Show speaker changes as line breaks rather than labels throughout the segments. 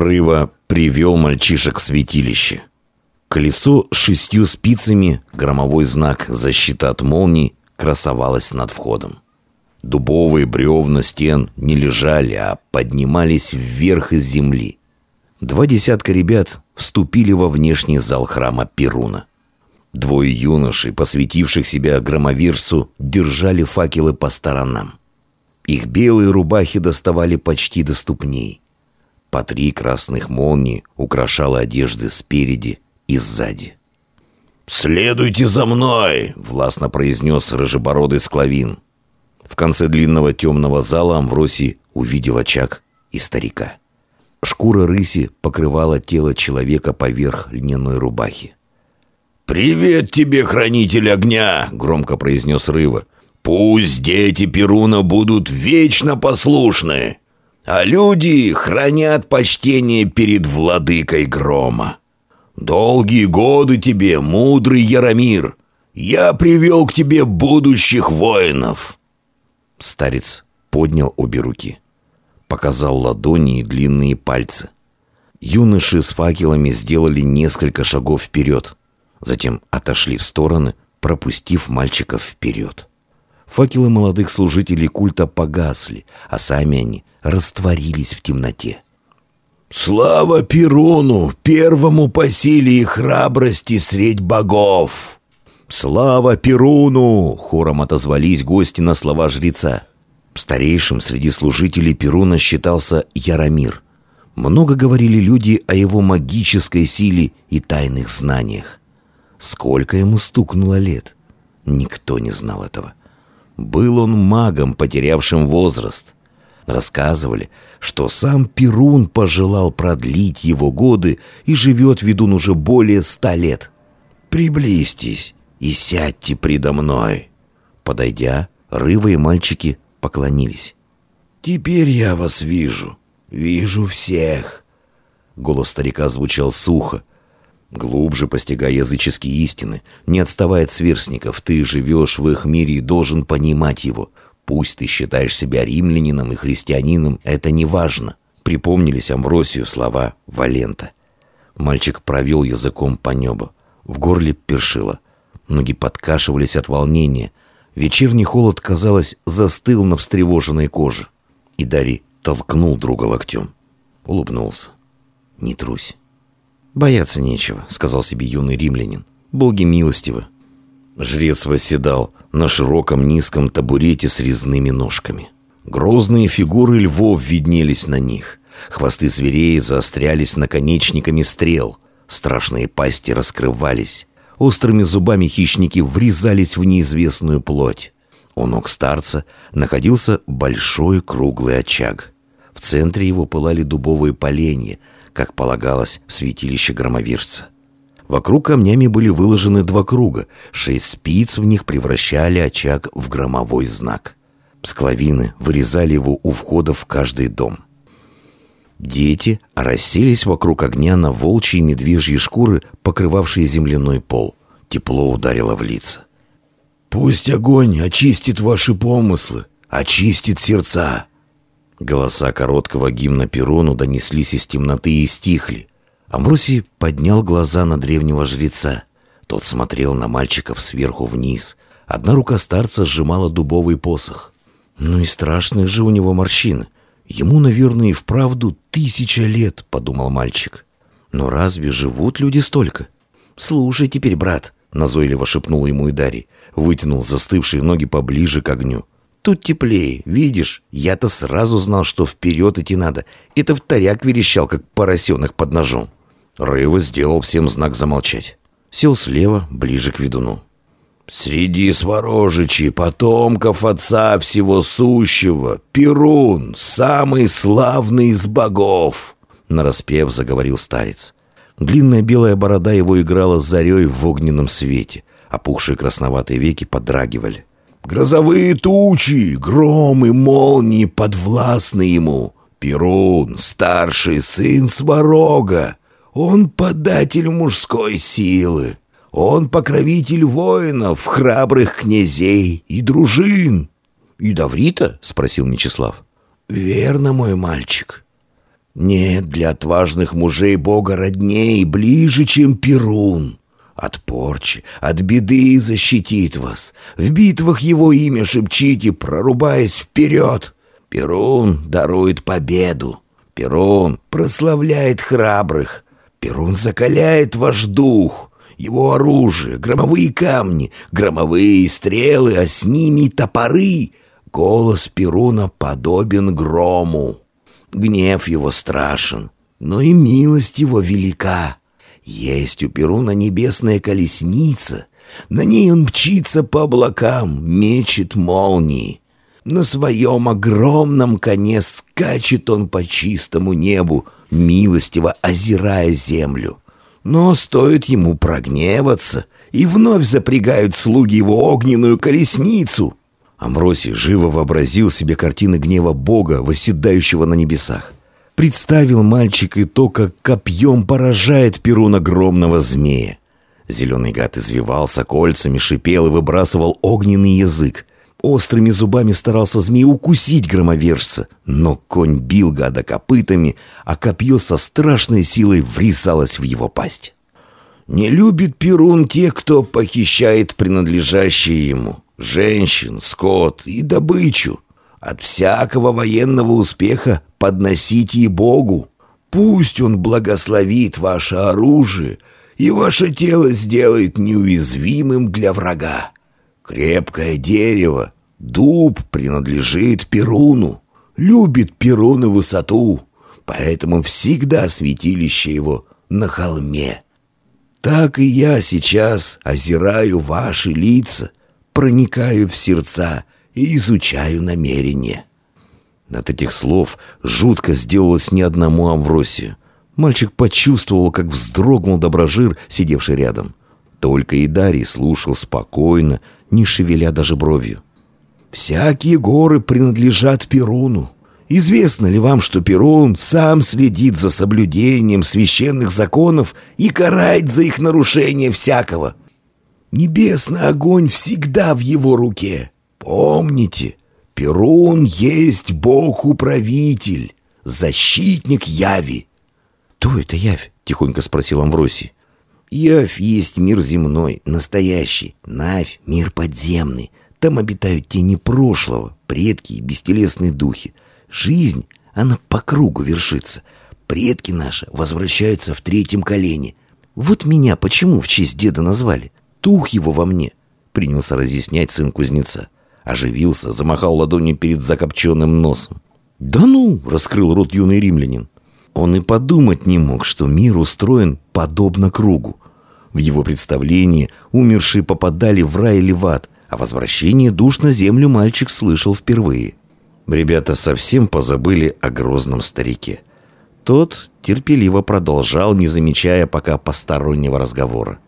Рыва привел мальчишек в святилище. Колесо с шестью спицами, громовой знак «Защита от молний» красовалось над входом. Дубовые бревна стен не лежали, а поднимались вверх из земли. Два десятка ребят вступили во внешний зал храма Перуна. Двое юношей, посвятивших себя громовержцу, держали факелы по сторонам. Их белые рубахи доставали почти до ступней. По три красных молнии украшала одежды спереди и сзади. «Следуйте за мной!» — властно произнес рыжебородый склавин. В конце длинного темного зала Амвросий увидел очаг и старика. Шкура рыси покрывала тело человека поверх льняной рубахи. «Привет тебе, хранитель огня!» — громко произнес Рыва. «Пусть дети Перуна будут вечно послушны, а люди хранят почтение перед владыкой грома. Долгие годы тебе, мудрый Яромир! Я привел к тебе будущих воинов!» Старец поднял обе руки. Показал ладони и длинные пальцы. Юноши с факелами сделали несколько шагов вперед затем отошли в стороны, пропустив мальчиков вперед. Факелы молодых служителей культа погасли, а сами они растворились в темноте. «Слава Перуну, первому по силе и храбрости средь богов!» «Слава Перуну!» — хором отозвались гости на слова жреца. Старейшим среди служителей Перуна считался Яромир. Много говорили люди о его магической силе и тайных знаниях. Сколько ему стукнуло лет? Никто не знал этого. Был он магом, потерявшим возраст. Рассказывали, что сам Перун пожелал продлить его годы и живет ведун уже более ста лет. «Приблизьтесь и сядьте предо мной». Подойдя, Рыва и мальчики поклонились. «Теперь я вас вижу, вижу всех». Голос старика звучал сухо, Глубже постигая языческие истины, не отставая от сверстников, ты живешь в их мире и должен понимать его. Пусть ты считаешь себя римлянином и христианином, это не важно. Припомнились Амвросию слова Валента. Мальчик провел языком по небу. В горле першило. Ноги подкашивались от волнения. Вечерний холод, казалось, застыл на встревоженной коже. И Дарий толкнул друга локтем. Улыбнулся. «Не трусь». «Бояться нечего», — сказал себе юный римлянин. «Боги милостивы». Жрец восседал на широком низком табурете с резными ножками. Грозные фигуры львов виднелись на них. Хвосты зверей заострялись наконечниками стрел. Страшные пасти раскрывались. Острыми зубами хищники врезались в неизвестную плоть. У ног старца находился большой круглый очаг. В центре его пылали дубовые поленья, как полагалось в святилище громовержца. Вокруг камнями были выложены два круга, шесть спиц в них превращали очаг в громовой знак. Склавины вырезали его у входа в каждый дом. Дети расселись вокруг огня на волчьи и медвежьи шкуры, покрывавшие земляной пол. Тепло ударило в лица. «Пусть огонь очистит ваши помыслы, очистит сердца», Голоса короткого гимна Перуну донеслись из темноты и стихли. Амбросий поднял глаза на древнего жреца. Тот смотрел на мальчиков сверху вниз. Одна рука старца сжимала дубовый посох. Ну и страшные же у него морщины. Ему, наверное, и вправду тысяча лет, подумал мальчик. Но разве живут люди столько? Слушай теперь, брат, назойливо шепнул ему и Дарий. Вытянул застывшие ноги поближе к огню. Тут теплее, видишь? Я-то сразу знал, что вперед идти надо. Это вторяк верещал, как поросенок под ножом. Рыва сделал всем знак замолчать. Сел слева, ближе к ведуну. «Среди сворожичей, потомков отца всего сущего, Перун, самый славный из богов!» Нараспев заговорил старец. Длинная белая борода его играла зарей в огненном свете. Опухшие красноватые веки подрагивали. Грозовые тучи, громы, молнии подвластны ему. Перун, старший сын Сварога, он податель мужской силы. Он покровитель воинов, храбрых князей и дружин. «И Даврита?» — спросил Мечислав. «Верно, мой мальчик».
Нет для отважных мужей Бога родней ближе, чем Перун. От порчи, от беды защитит вас. В битвах его имя шепчите, прорубаясь вперед. Перун дарует победу. Перун прославляет храбрых. Перун закаляет ваш дух. Его оружие, громовые камни, громовые стрелы, а с ними топоры. Голос Перуна подобен грому. Гнев его страшен, но и милость его велика. Есть у Перуна небесная колесница. На ней он мчится по облакам, мечет молнии. На своем огромном коне скачет он по чистому небу, милостиво озирая землю. Но стоит ему прогневаться, и вновь запрягают слуги его огненную колесницу. Амвросий живо вообразил себе картины гнева Бога, восседающего на небесах. Представил мальчик и то, как копьем поражает перун огромного змея. Зеленый гад извивался кольцами, шипел и выбрасывал огненный язык. Острыми зубами старался змей укусить громовержца, но конь бил гада копытами, а копье со страшной силой врезалось в его пасть. Не любит Перун тех, кто похищает принадлежащие ему женщин, скот и добычу. От всякого военного успеха подносите и Богу. Пусть Он благословит ваше оружие и ваше тело сделает неуязвимым для врага. Крепкое дерево, дуб принадлежит Перуну, любит Перун и высоту, поэтому всегда святилище его на холме. Так и я сейчас озираю ваши лица — проникаю в сердца и изучаю намерения». От этих слов жутко сделалось ни одному Амвросию. Мальчик почувствовал, как вздрогнул доброжир, сидевший рядом. Только и Дарий слушал спокойно, не шевеля даже бровью. «Всякие горы принадлежат Перуну. Известно ли вам, что Перун сам следит за соблюдением священных законов и карает за их нарушение всякого? Небесный огонь всегда в его руке. Помните, Перун есть Бог-управитель, защитник Яви.
«Кто это Явь?» — тихонько спросил Амвросий.
«Явь есть мир земной, настоящий. Навь — мир подземный. Там обитают тени прошлого, предки и бестелесные духи. Жизнь, она по кругу вершится. Предки наши возвращаются в третьем колене. Вот меня почему в честь деда назвали? дух его во мне», — принялся разъяснять сын кузнеца. Оживился, замахал ладонью перед закопченным носом.
«Да ну!» — раскрыл рот юный римлянин. Он и подумать не мог, что мир устроен подобно кругу. В его представлении умершие попадали в рай или в ад, а возвращение душ на землю мальчик слышал впервые. Ребята совсем позабыли о грозном старике. Тот терпеливо продолжал, не замечая пока постороннего разговора.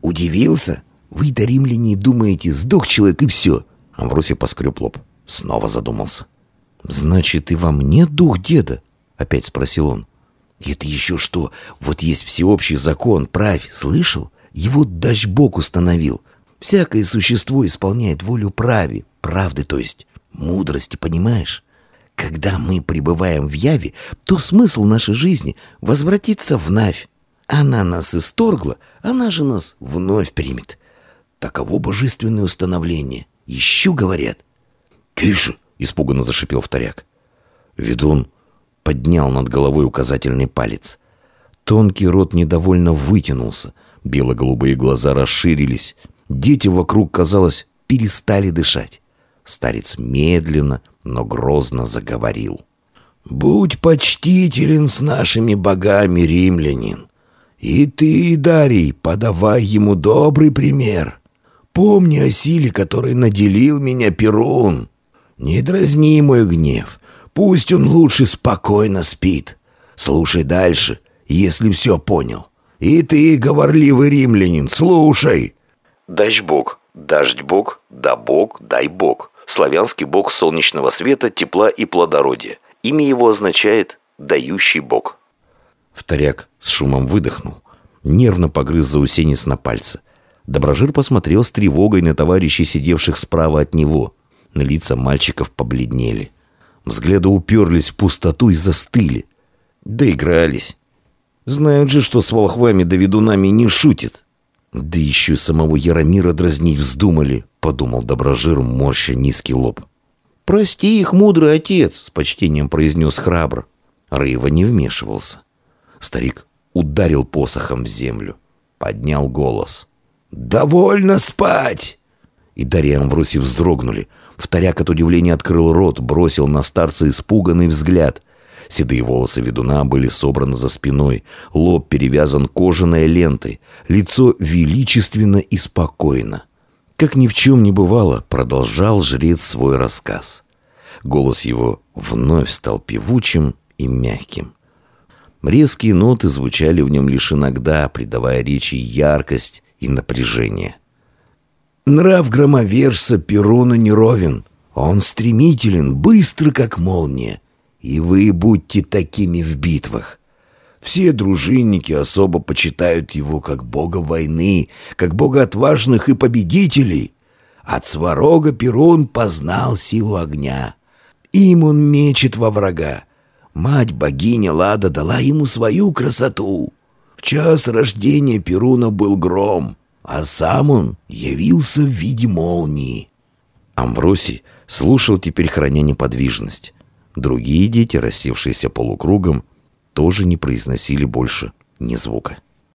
«Удивился? Вы-то, римляне, думаете, сдох человек и все!»
Амвросий поскреб лоб. Снова задумался. «Значит, и во мне дух деда?» Опять спросил он.
«Это еще что? Вот есть всеобщий закон, правь, слышал? Его дач Бог установил. Всякое существо исполняет волю прави, правды, то есть мудрости, понимаешь? Когда мы пребываем в яве, то смысл нашей жизни возвратится в навь. Она нас исторгла, она же нас вновь примет. Таково божественное установление. Ищу, говорят.
«Тише!» — испуганно зашипел вторяк. Ведун поднял над головой указательный палец. Тонкий рот недовольно вытянулся, бело-голубые глаза расширились. Дети вокруг, казалось, перестали дышать. Старец медленно, но грозно заговорил.
«Будь почтителен с нашими богами, римлянин. И ты, Дарий, подавай ему добрый пример. Помни о силе, которой наделил меня Перун. Не дразни мой гнев. Пусть он лучше спокойно спит. Слушай дальше, если все понял. И ты, говорливый римлянин, слушай.
Дождь бог, дождь бог, да бог, дай бог. Славянский бог солнечного света, тепла и плодородия. Имя его означает «дающий бог». Вторяк с шумом выдохнул. Нервно погрыз заусенец на пальце. Доброжир посмотрел с тревогой на товарищей, сидевших справа от него. На лица мальчиков побледнели. Взгляды уперлись в пустоту и застыли. Доигрались. Знают же, что с волхвами да ведунами не шутит. Да еще самого Яромира дразнить вздумали, подумал Доброжир, морща низкий лоб. «Прости их, мудрый отец», — с почтением произнес храбр. Рыва не вмешивался. Старик ударил посохом в землю, поднял голос.
«Довольно спать!»
И Дарья и вздрогнули. Вторяк от удивления открыл рот, бросил на старца испуганный взгляд. Седые волосы ведуна были собраны за спиной, лоб перевязан кожаной лентой, лицо величественно и спокойно. Как ни в чем не бывало, продолжал жрец свой рассказ. Голос его вновь стал певучим и мягким. Резкие ноты звучали в нем лишь иногда, придавая речи яркость и напряжение.
Нрав громовержца Перуна неровен. Он стремителен, быстр, как молния. И вы будьте такими в битвах. Все дружинники особо почитают его как бога войны, как бога отважных и победителей. От сварога Перун познал силу огня. Им он мечет во врага. Мать-богиня Лада дала ему свою красоту. В час рождения Перуна был гром, а сам он явился в виде молнии.
Амвросий слушал теперь, храня неподвижность. Другие дети, рассевшиеся полукругом, тоже не произносили больше ни звука.